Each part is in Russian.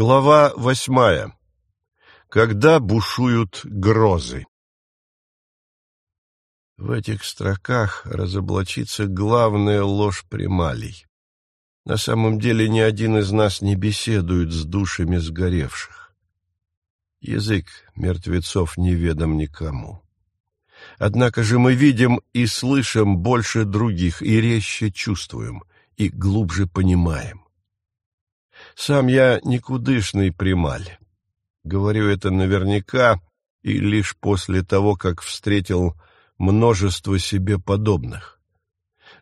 Глава восьмая. Когда бушуют грозы. В этих строках разоблачится главная ложь прималей. На самом деле ни один из нас не беседует с душами сгоревших. Язык мертвецов неведом никому. Однако же мы видим и слышим больше других, и резче чувствуем, и глубже понимаем. Сам я никудышный прималь. Говорю это наверняка и лишь после того, как встретил множество себе подобных.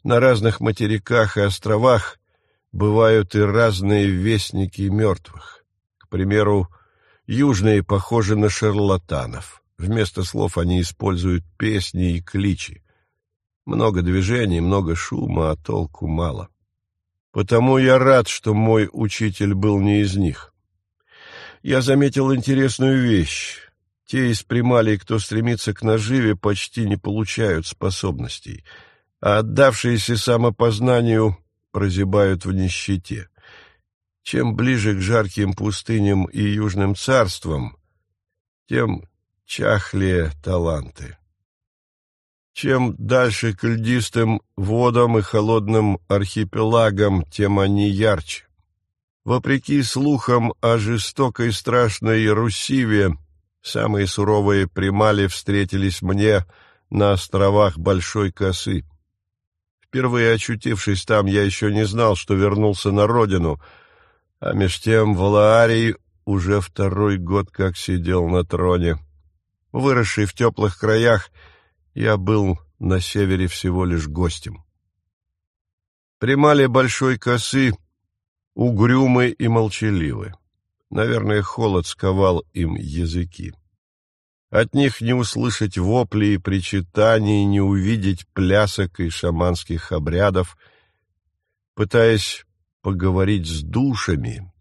На разных материках и островах бывают и разные вестники мертвых. К примеру, южные похожи на шарлатанов. Вместо слов они используют песни и кличи. Много движений, много шума, а толку мало. Потому я рад, что мой учитель был не из них. Я заметил интересную вещь. Те из прималей, кто стремится к наживе, почти не получают способностей, а отдавшиеся самопознанию прозябают в нищете. Чем ближе к жарким пустыням и южным царствам, тем чахлее таланты. Чем дальше к льдистым водам и холодным архипелагам, тем они ярче. Вопреки слухам о жестокой страшной Русиве, самые суровые примали встретились мне на островах Большой Косы. Впервые очутившись там, я еще не знал, что вернулся на родину, а меж тем Валаарий уже второй год как сидел на троне. Выросший в теплых краях — я был на севере всего лишь гостем. Примали большой косы, угрюмы и молчаливы. Наверное, холод сковал им языки. От них не услышать вопли и причитаний, не увидеть плясок и шаманских обрядов. Пытаясь поговорить с душами,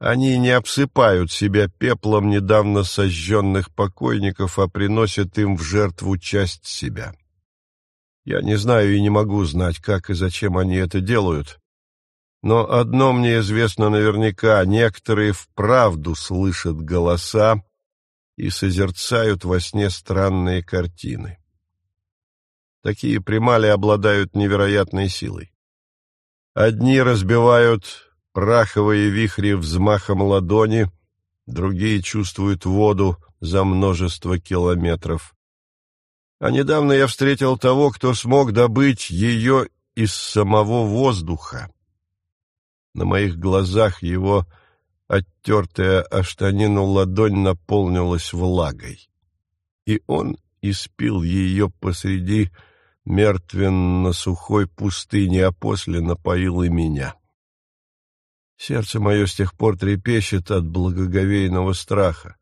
они не обсыпают себя пеплом недавно сожженных покойников, а приносят им в жертву часть себя. Я не знаю и не могу знать, как и зачем они это делают. Но одно мне известно наверняка — некоторые вправду слышат голоса и созерцают во сне странные картины. Такие примали обладают невероятной силой. Одни разбивают Праховые вихри взмахом ладони, другие чувствуют воду за множество километров. А недавно я встретил того, кто смог добыть ее из самого воздуха. На моих глазах его оттертая о штанину ладонь наполнилась влагой. И он испил ее посреди мертвенно-сухой пустыни, а после напоил и меня. Сердце мое с тех пор трепещет от благоговейного страха.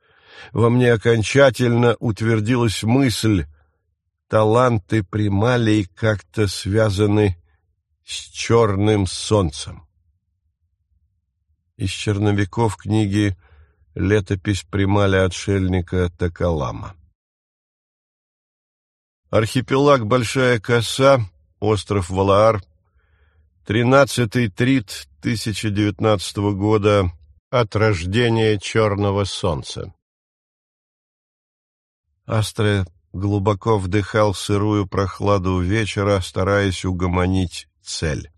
Во мне окончательно утвердилась мысль, таланты прималей как-то связаны с черным солнцем. Из черновиков книги «Летопись прималя отшельника Токолама». Архипелаг Большая Коса, остров Валаар, тринадцатый трит 2019 года от рождения черного солнца. Астре глубоко вдыхал сырую прохладу вечера, стараясь угомонить цель.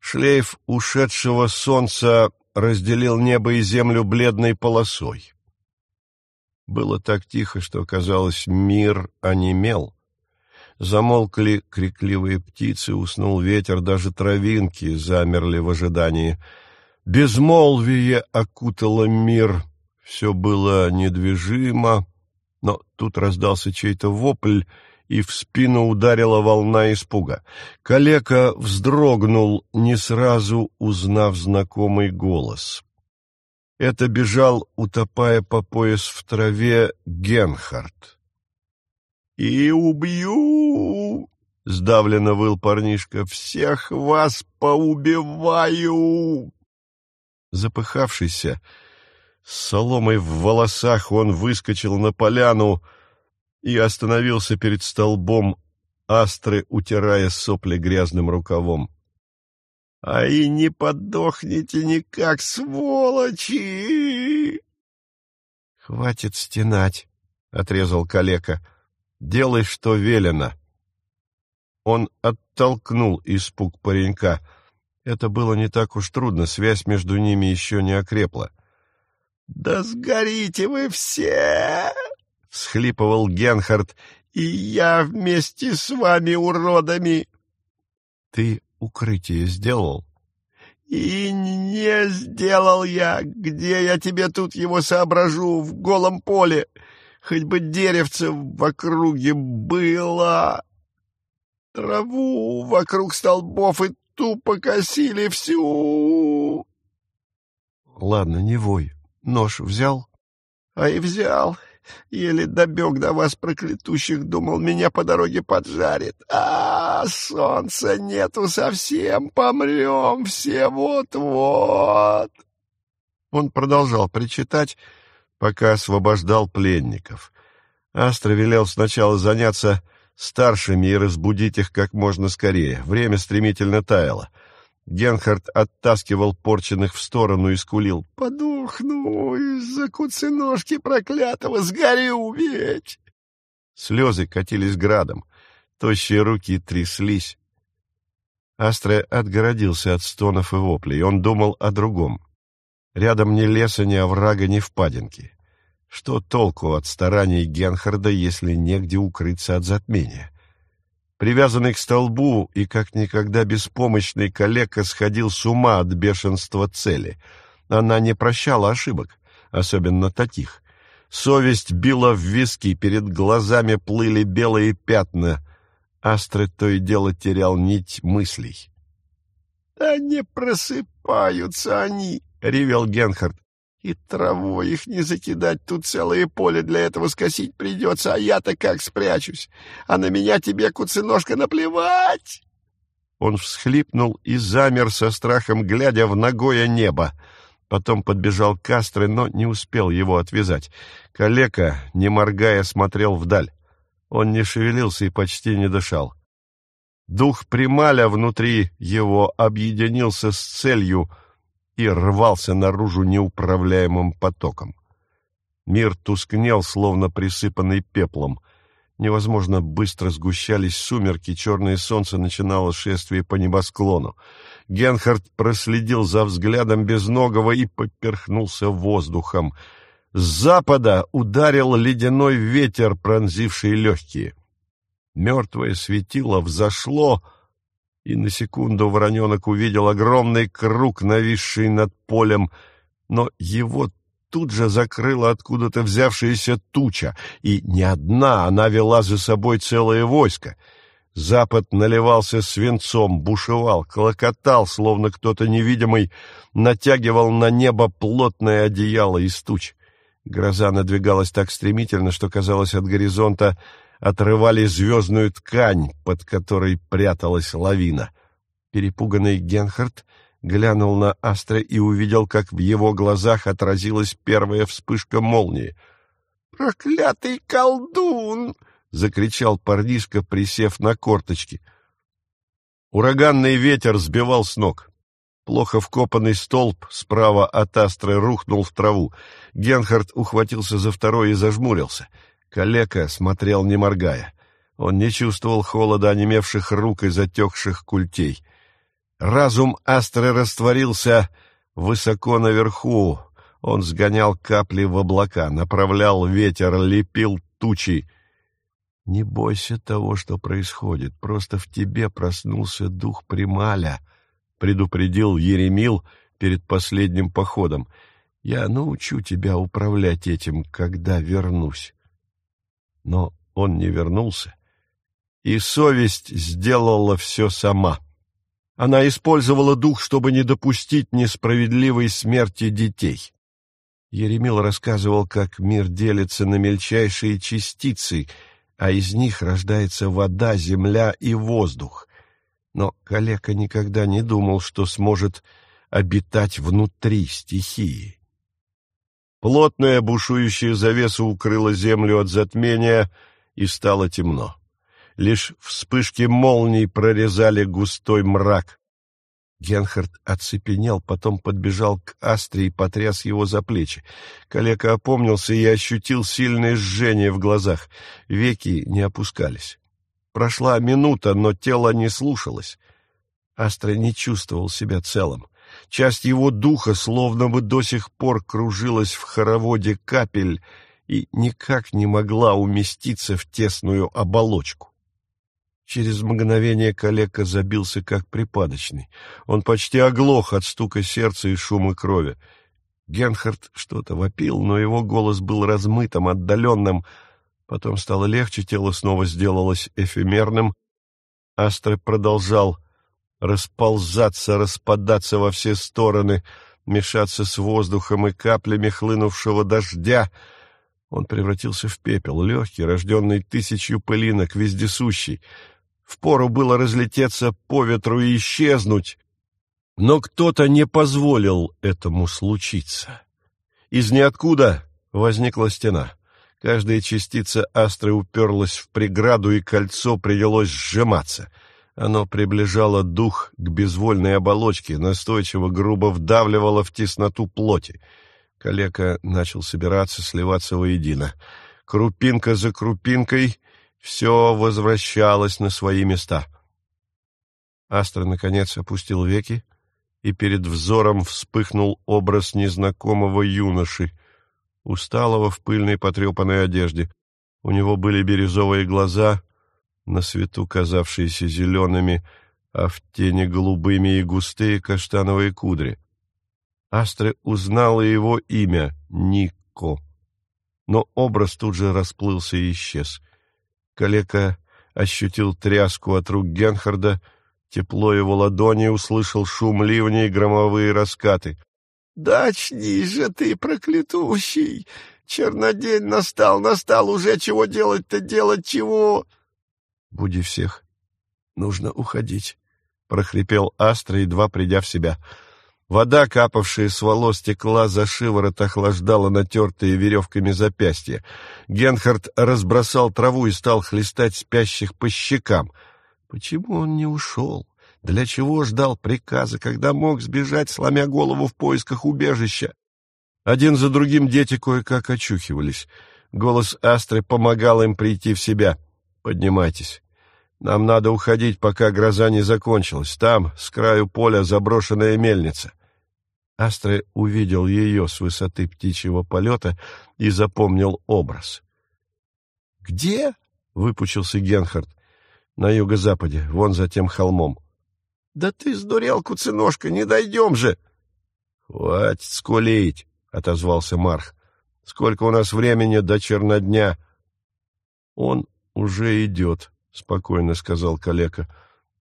Шлейф ушедшего солнца разделил небо и землю бледной полосой. Было так тихо, что, казалось, мир онемел. Замолкли крикливые птицы, уснул ветер, даже травинки замерли в ожидании. Безмолвие окутало мир, все было недвижимо, но тут раздался чей-то вопль, и в спину ударила волна испуга. Калека вздрогнул, не сразу узнав знакомый голос. Это бежал, утопая по пояс в траве, Генхард и убью!» — сдавленно выл парнишка. «Всех вас поубиваю!» Запыхавшийся, с соломой в волосах, он выскочил на поляну и остановился перед столбом астры, утирая сопли грязным рукавом. а и не подохнете никак, сволочи!» «Хватит стенать», — отрезал калека. «Делай, что велено». Он оттолкнул испуг паренька. Это было не так уж трудно, связь между ними еще не окрепла. «Да сгорите вы все!» — всхлипывал Генхард. «И я вместе с вами, уродами!» «Ты укрытие сделал?» «И не сделал я. Где я тебе тут его соображу? В голом поле. Хоть бы деревце в округе было. Траву вокруг столбов и тупо косили всю». «Ладно, не вой. Нож взял?» «А и взял. Еле добег до вас, проклятущих, думал, меня по дороге поджарит. А, солнца нету совсем, помрем все вот-вот. Он продолжал причитать, пока освобождал пленников. Астра велел сначала заняться старшими и разбудить их как можно скорее. Время стремительно таяло. Генхард оттаскивал порченных в сторону и скулил. «Подохну из-за куценожки проклятого, сгорю ведь!» Слезы катились градом, тощие руки тряслись. Астре отгородился от стонов и воплей, он думал о другом. Рядом ни леса, ни оврага, ни впадинки. Что толку от стараний Генхарда, если негде укрыться от затмения? Привязанный к столбу и как никогда беспомощный калека сходил с ума от бешенства цели. Она не прощала ошибок, особенно таких. Совесть била в виски, перед глазами плыли белые пятна. Астры то и дело терял нить мыслей. — Да не просыпаются они! — ревел Генхард. И травой их не закидать, тут целое поле для этого скосить придется, а я-то как спрячусь? А на меня тебе, куценожка, наплевать!» Он всхлипнул и замер со страхом, глядя в ногое небо. Потом подбежал к Астре, но не успел его отвязать. Калека, не моргая, смотрел вдаль. Он не шевелился и почти не дышал. Дух Прималя внутри его объединился с целью — и рвался наружу неуправляемым потоком. Мир тускнел, словно присыпанный пеплом. Невозможно быстро сгущались сумерки, черное солнце начинало шествие по небосклону. Генхард проследил за взглядом безногого и поперхнулся воздухом. С запада ударил ледяной ветер, пронзивший легкие. Мертвое светило взошло, — и на секунду вороненок увидел огромный круг, нависший над полем, но его тут же закрыла откуда-то взявшаяся туча, и не одна, она вела за собой целое войско. Запад наливался свинцом, бушевал, клокотал, словно кто-то невидимый натягивал на небо плотное одеяло из туч. Гроза надвигалась так стремительно, что, казалось, от горизонта отрывали звездную ткань, под которой пряталась лавина. Перепуганный Генхард глянул на Астра и увидел, как в его глазах отразилась первая вспышка молнии. «Проклятый колдун!» — закричал парнишка, присев на корточки. Ураганный ветер сбивал с ног. Плохо вкопанный столб справа от Астры рухнул в траву. Генхард ухватился за второй и зажмурился — Калека смотрел, не моргая. Он не чувствовал холода онемевших рук и затекших культей. Разум Астры растворился высоко наверху. Он сгонял капли в облака, направлял ветер, лепил тучи. «Не бойся того, что происходит. Просто в тебе проснулся дух Прималя», — предупредил Еремил перед последним походом. «Я научу тебя управлять этим, когда вернусь». Но он не вернулся, и совесть сделала все сама. Она использовала дух, чтобы не допустить несправедливой смерти детей. Еремил рассказывал, как мир делится на мельчайшие частицы, а из них рождается вода, земля и воздух. Но калека никогда не думал, что сможет обитать внутри стихии. Плотная бушующая завеса укрыла землю от затмения, и стало темно. Лишь вспышки молний прорезали густой мрак. Генхард оцепенел, потом подбежал к Астре и потряс его за плечи. Калека опомнился и ощутил сильное жжение в глазах. Веки не опускались. Прошла минута, но тело не слушалось. Астра не чувствовал себя целым. Часть его духа словно бы до сих пор кружилась в хороводе капель и никак не могла уместиться в тесную оболочку. Через мгновение калека забился как припадочный. Он почти оглох от стука сердца и шума крови. Генхард что-то вопил, но его голос был размытым, отдаленным. Потом стало легче, тело снова сделалось эфемерным. Астре продолжал расползаться, распадаться во все стороны, мешаться с воздухом и каплями хлынувшего дождя. Он превратился в пепел, легкий, рожденный тысячью пылинок, вездесущий — Впору было разлететься по ветру и исчезнуть, но кто-то не позволил этому случиться. Из ниоткуда возникла стена. Каждая частица астры уперлась в преграду, и кольцо принялось сжиматься. Оно приближало дух к безвольной оболочке, настойчиво грубо вдавливало в тесноту плоти. Калека начал собираться, сливаться воедино. Крупинка за крупинкой все возвращалось на свои места. Астра, наконец, опустил веки, и перед взором вспыхнул образ незнакомого юноши, усталого в пыльной потрепанной одежде. У него были бирюзовые глаза, на свету казавшиеся зелеными, а в тени голубыми и густые каштановые кудри. Астра узнала его имя — Нико. Но образ тут же расплылся и исчез. Калека ощутил тряску от рук Генхарда, тепло его ладони, услышал шум ливня и громовые раскаты. — Да очнись же ты, проклятущий! Чернодень настал, настал уже, чего делать-то, делать чего? — Буди всех, нужно уходить, — прохрипел Астра, едва придя в себя. — Вода, капавшая с волос, текла за шиворот, охлаждала натертые веревками запястья. Генхард разбросал траву и стал хлестать спящих по щекам. Почему он не ушел? Для чего ждал приказа, когда мог сбежать, сломя голову в поисках убежища? Один за другим дети кое-как очухивались. Голос Астры помогал им прийти в себя. «Поднимайтесь. Нам надо уходить, пока гроза не закончилась. Там, с краю поля, заброшенная мельница. Астре увидел ее с высоты птичьего полета и запомнил образ. «Где?» — выпучился Генхард. «На юго-западе, вон за тем холмом». «Да ты сдурел, куценожка, не дойдем же!» «Хватит скулить!» — отозвался Марх. «Сколько у нас времени до чернодня?» «Он уже идет», — спокойно сказал калека.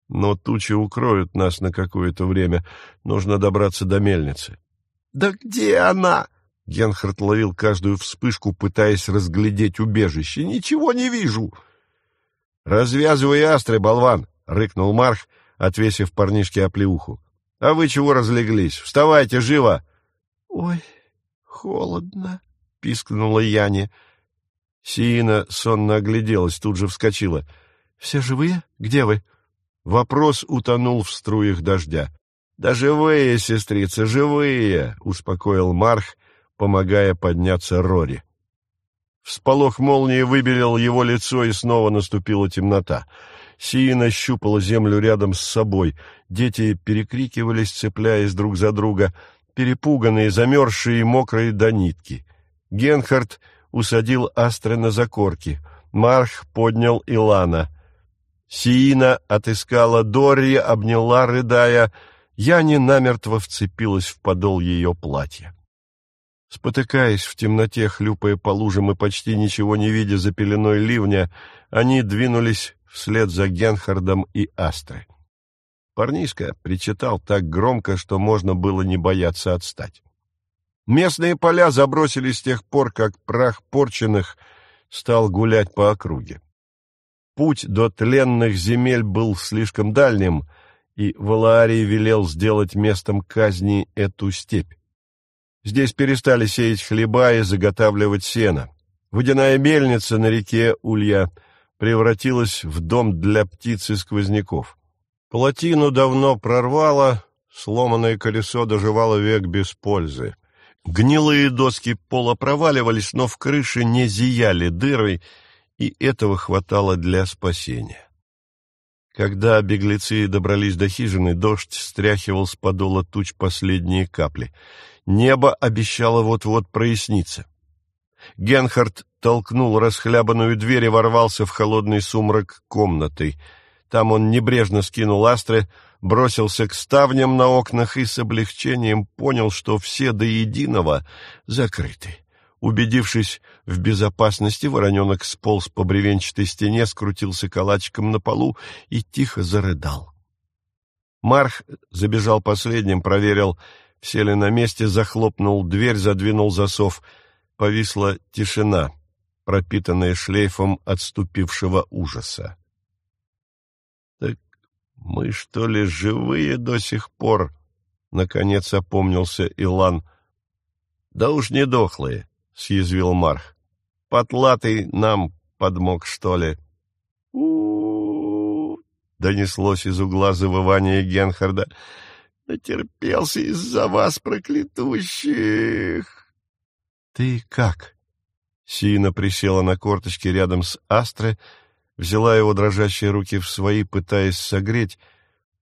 Но тучи укроют нас на какое-то время. Нужно добраться до мельницы. — Да где она? Генхард ловил каждую вспышку, пытаясь разглядеть убежище. — Ничего не вижу. — Развязывай астры, болван! — рыкнул Марх, отвесив парнишке оплеуху. — А вы чего разлеглись? Вставайте, живо! — Ой, холодно! — пискнула Яне. Сиина сонно огляделась, тут же вскочила. — Все живые? Где вы? — Вопрос утонул в струях дождя. «Да живые, сестрицы, живые!» — успокоил Марх, помогая подняться Рори. Всполох молнии выбелил его лицо, и снова наступила темнота. Сиина щупала землю рядом с собой. Дети перекрикивались, цепляясь друг за друга, перепуганные, замерзшие и мокрые до нитки. Генхард усадил Астры на закорки. Марх поднял Илана. Сиина отыскала Дори, обняла, рыдая. Яни намертво вцепилась в подол ее платья. Спотыкаясь в темноте, хлюпая по лужам и почти ничего не видя за пеленой ливня, они двинулись вслед за Генхардом и Астрой. Парнишка причитал так громко, что можно было не бояться отстать. Местные поля забросили с тех пор, как прах порченных стал гулять по округе. Путь до тленных земель был слишком дальним, и Валаарий велел сделать местом казни эту степь. Здесь перестали сеять хлеба и заготавливать сено. Водяная мельница на реке Улья превратилась в дом для птиц и сквозняков. Плотину давно прорвало, Сломанное колесо доживало век без пользы. Гнилые доски пола проваливались, но в крыше не зияли дырой, и этого хватало для спасения. Когда беглецы добрались до хижины, дождь стряхивал с подола туч последние капли. Небо обещало вот-вот проясниться. Генхард толкнул расхлябанную дверь и ворвался в холодный сумрак комнаты. Там он небрежно скинул астры, бросился к ставням на окнах и с облегчением понял, что все до единого закрыты. Убедившись в безопасности, вороненок сполз по бревенчатой стене, скрутился калачиком на полу и тихо зарыдал. Марх забежал последним, проверил, все ли на месте, захлопнул дверь, задвинул засов. Повисла тишина, пропитанная шлейфом отступившего ужаса. «Мы, что ли, живые до сих пор?» — наконец опомнился Илан. «Да уж не дохлые», — съязвил Марх. «Потлатый нам подмог, что ли?» у, донеслось из угла завывание Генхарда. «Натерпелся из-за вас, проклятущих!» «Ты как?» Сина присела на корточки рядом с Астре, — взяла его дрожащие руки в свои, пытаясь согреть,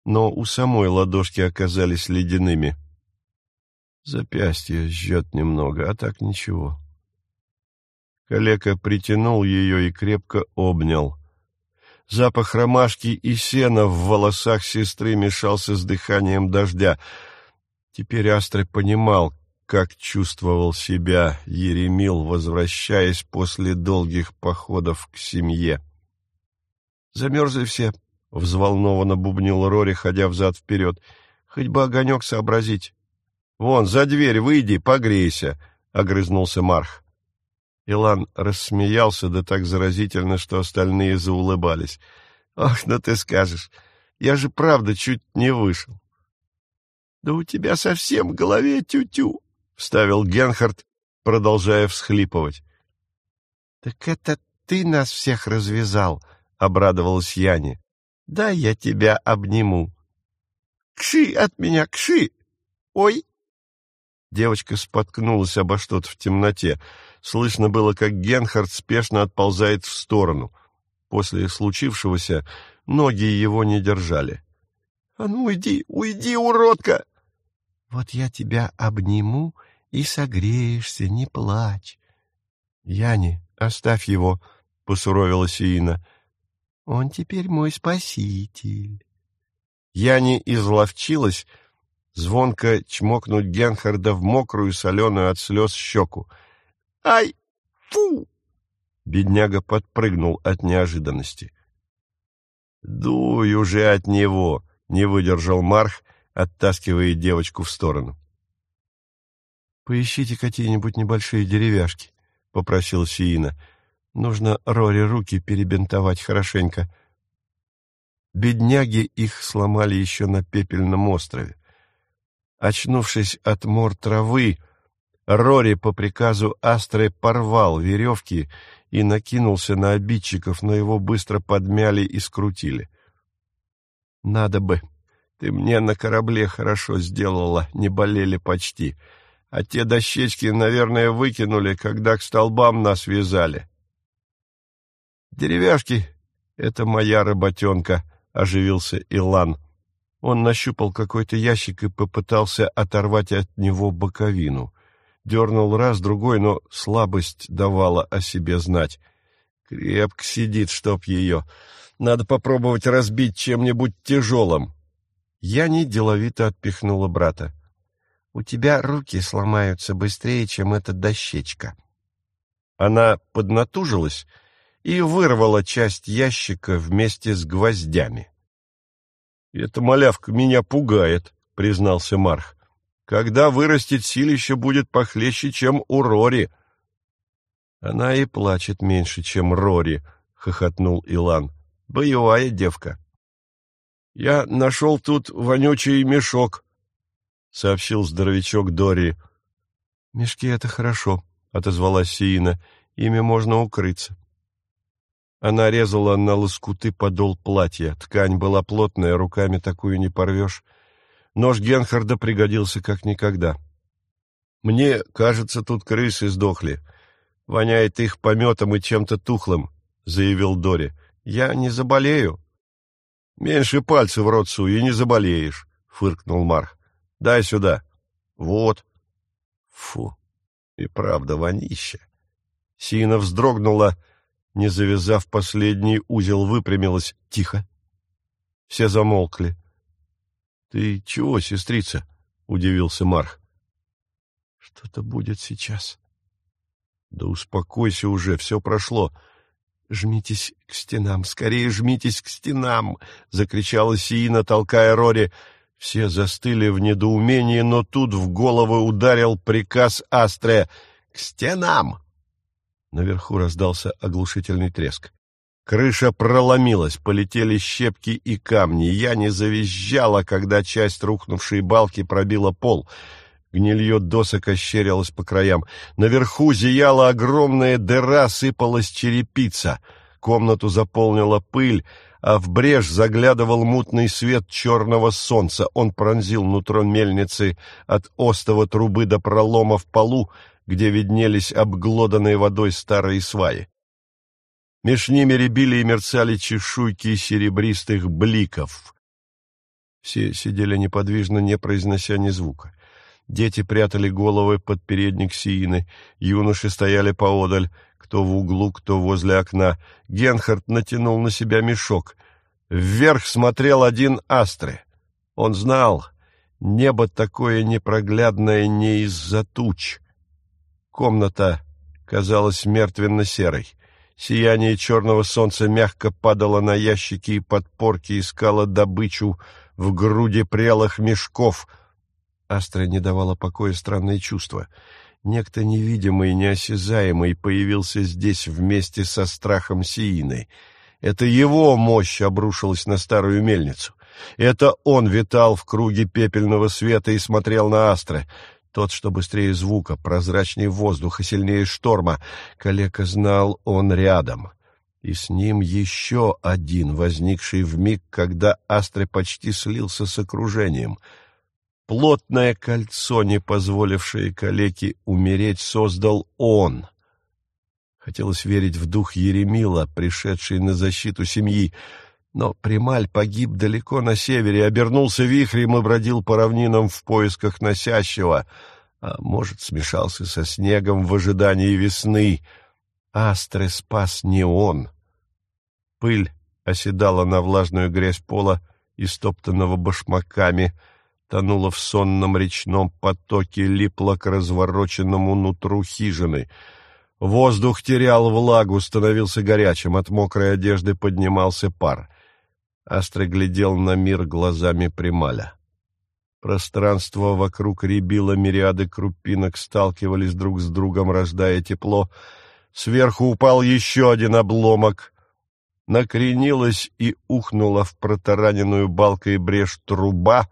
но у самой ладошки оказались ледяными. Запястье жжет немного, а так ничего. Калека притянул ее и крепко обнял. Запах ромашки и сена в волосах сестры мешался с дыханием дождя. Теперь Астре понимал, как чувствовал себя Еремил, возвращаясь после долгих походов к семье. Замерзли все, — взволнованно бубнил Рори, ходя взад-вперед. — Хоть бы огонек сообразить. — Вон, за дверь выйди, погрейся, — огрызнулся Марх. Илан рассмеялся, да так заразительно, что остальные заулыбались. — Ах, ну ты скажешь, я же правда чуть не вышел. — Да у тебя совсем в голове тю-тю, — вставил Генхард, продолжая всхлипывать. — Так это ты нас всех развязал, — обрадовалась Яне. «Да я тебя обниму». «Кши от меня, кши! Ой!» Девочка споткнулась обо что-то в темноте. Слышно было, как Генхард спешно отползает в сторону. После случившегося ноги его не держали. — А ну уйди, уйди, уродка! — Вот я тебя обниму и согреешься, не плачь. — Яни, оставь его, — посуровила Сиина. Он теперь мой спаситель. Я не изловчилась звонко чмокнуть Генхарда в мокрую, соленую от слез щеку. «Ай! Фу!» Бедняга подпрыгнул от неожиданности. «Дуй уже от него!» — не выдержал Марх, оттаскивая девочку в сторону. «Поищите какие-нибудь небольшие деревяшки», — попросил Сиина. Нужно Рори руки перебинтовать хорошенько. Бедняги их сломали еще на пепельном острове. Очнувшись от мор травы, Рори по приказу Астры порвал веревки и накинулся на обидчиков, но его быстро подмяли и скрутили. «Надо бы. Ты мне на корабле хорошо сделала, не болели почти. А те дощечки, наверное, выкинули, когда к столбам нас вязали». «Деревяшки — это моя работенка», — оживился Илан. Он нащупал какой-то ящик и попытался оторвать от него боковину. Дернул раз, другой, но слабость давала о себе знать. Крепко сидит, чтоб ее. Надо попробовать разбить чем-нибудь тяжелым. Яни деловито отпихнула брата. — У тебя руки сломаются быстрее, чем эта дощечка. Она поднатужилась и вырвала часть ящика вместе с гвоздями. — Эта малявка меня пугает, — признался Марх. — Когда вырастет силище, будет похлеще, чем у Рори. — Она и плачет меньше, чем Рори, — хохотнул Илан. — Боевая девка. — Я нашел тут вонючий мешок, — сообщил здоровячок Дори. — Мешки — это хорошо, — отозвалась Сиина. — Ими можно укрыться. Она резала на лоскуты подол платья. Ткань была плотная, руками такую не порвешь. Нож Генхарда пригодился как никогда. «Мне кажется, тут крысы сдохли. Воняет их пометом и чем-то тухлым», — заявил Дори. «Я не заболею». «Меньше пальцев в рот суй, и не заболеешь», — фыркнул Марх. «Дай сюда». «Вот». «Фу, и правда вонище». Сина вздрогнула, не завязав последний узел, выпрямилась. «Тихо». Все замолкли. «Ты чего, сестрица?» — удивился Марх. «Что-то будет сейчас». «Да успокойся уже, все прошло». «Жмитесь к стенам, скорее жмитесь к стенам!» — закричала Сиина, толкая Рори. Все застыли в недоумении, но тут в голову ударил приказ Астре «К стенам!» Наверху раздался оглушительный треск. Крыша проломилась, полетели щепки и камни. Я не завизжала, когда часть рухнувшей балки пробила пол. Гнилье досок ощерилось по краям. Наверху зияла огромная дыра, сыпалась черепица. Комнату заполнила пыль, а в брешь заглядывал мутный свет черного солнца. Он пронзил нутро мельницы от остова трубы до пролома в полу, где виднелись обглоданные водой старые сваи. Меж ними рябили и мерцали чешуйки серебристых бликов. Все сидели неподвижно, не произнося ни звука. Дети прятали головы под передник Сиины, юноши стояли поодаль, кто в углу, кто возле окна. Генхард натянул на себя мешок. Вверх смотрел один Астре. Он знал, небо такое непроглядное не из-за туч. Комната казалась мертвенно-серой. Сияние черного солнца мягко падало на ящики и подпорки, искало добычу в груди прелых мешков. Астра не давала покоя странное чувство. Некто невидимый, неосязаемый появился здесь вместе со страхом Сиины. Это его мощь обрушилась на старую мельницу. Это он витал в круге пепельного света и смотрел на Астра. Тот, что быстрее звука, прозрачнее воздуха, сильнее шторма. Калека знал, он рядом. И с ним еще один, возникший в миг, когда Астре почти слился с окружением. Плотное кольцо, не позволившее калеке умереть, создал он. Хотелось верить в дух Еремила, пришедший на защиту семьи, но Прималь погиб далеко на севере, обернулся вихрем и бродил по равнинам в поисках носящего, а может, смешался со снегом в ожидании весны. Астре спас не он. Пыль оседала на влажную грязь пола, истоптанного башмаками, тонула в сонном речном потоке, липла к развороченному нутру хижины — Воздух терял влагу, становился горячим, от мокрой одежды поднимался пар. Астра глядел на мир глазами Прималя. Пространство вокруг рябило, мириады крупинок сталкивались друг с другом, рождая тепло. Сверху упал еще один обломок. Накренилась и ухнула в протараненную балкой брешь труба.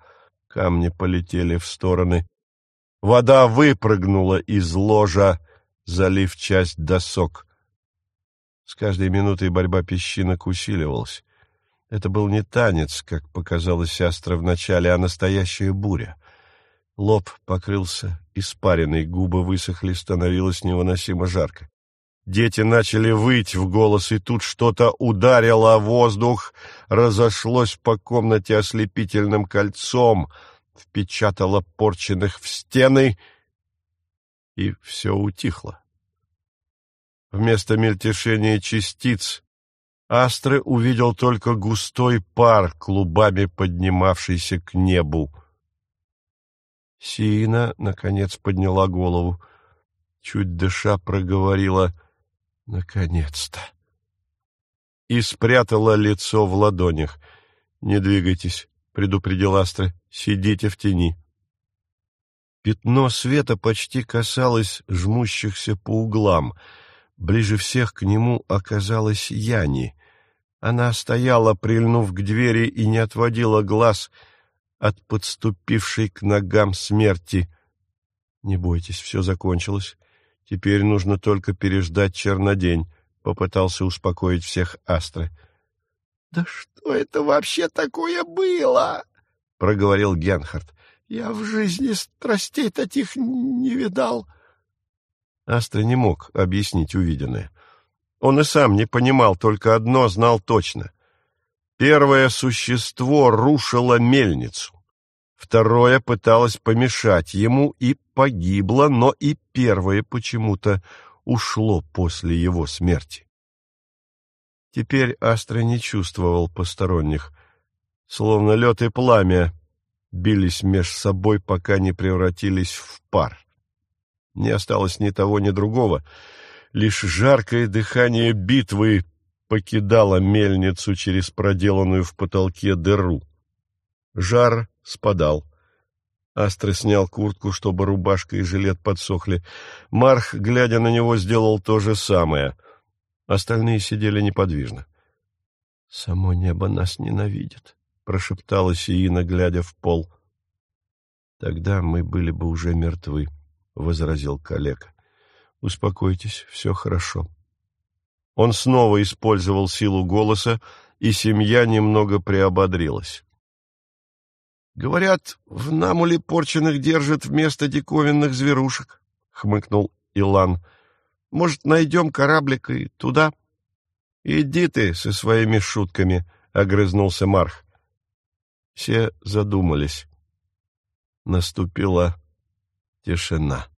Камни полетели в стороны. Вода выпрыгнула из ложа, залив часть досок. С каждой минутой борьба песчинок усиливалась. Это был не танец, как показалось Астра вначале, а настоящая буря. Лоб покрылся испаренной, губы высохли, становилось невыносимо жарко. Дети начали выть в голос, и тут что-то ударило воздух, разошлось по комнате ослепительным кольцом, впечатало порченных в стены, и все утихло. Вместо мельтешения частиц Астры увидел только густой пар, клубами поднимавшийся к небу. Сиина, наконец, подняла голову. Чуть дыша проговорила «Наконец-то!» и спрятала лицо в ладонях. «Не двигайтесь», — предупредил Астра, — «сидите в тени». Пятно света почти касалось жмущихся по углам. Ближе всех к нему оказалась Яни. Она стояла, прильнув к двери, и не отводила глаз от подступившей к ногам смерти. «Не бойтесь, все закончилось. Теперь нужно только переждать чернодень», — попытался успокоить всех Астра. «Да что это вообще такое было?» — проговорил Генхард. «Я в жизни страстей таких не видал». Астра не мог объяснить увиденное. Он и сам не понимал, только одно знал точно. Первое существо рушило мельницу. Второе пыталось помешать ему и погибло, но и первое почему-то ушло после его смерти. Теперь Астра не чувствовал посторонних, словно лед и пламя бились меж собой, пока не превратились в пар. Не осталось ни того, ни другого, лишь жаркое дыхание битвы покидало мельницу через проделанную в потолке дыру. Жар спадал. Астра снял куртку, чтобы рубашка и жилет подсохли. Марх, глядя на него, сделал то же самое. Остальные сидели неподвижно. — Само небо нас ненавидит, — прошептала Сиина, глядя в пол. — Тогда мы были бы уже мертвы, — возразил коллега. — Успокойтесь, все хорошо. Он снова использовал силу голоса, и семья немного приободрилась. — Говорят, в Намуле порченых держат вместо диковинных зверушек, — хмыкнул Илан. — Может, найдем кораблик и туда? — Иди ты со своими шутками, — огрызнулся Марх. Все задумались. Наступила тишина.